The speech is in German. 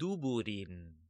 Duburin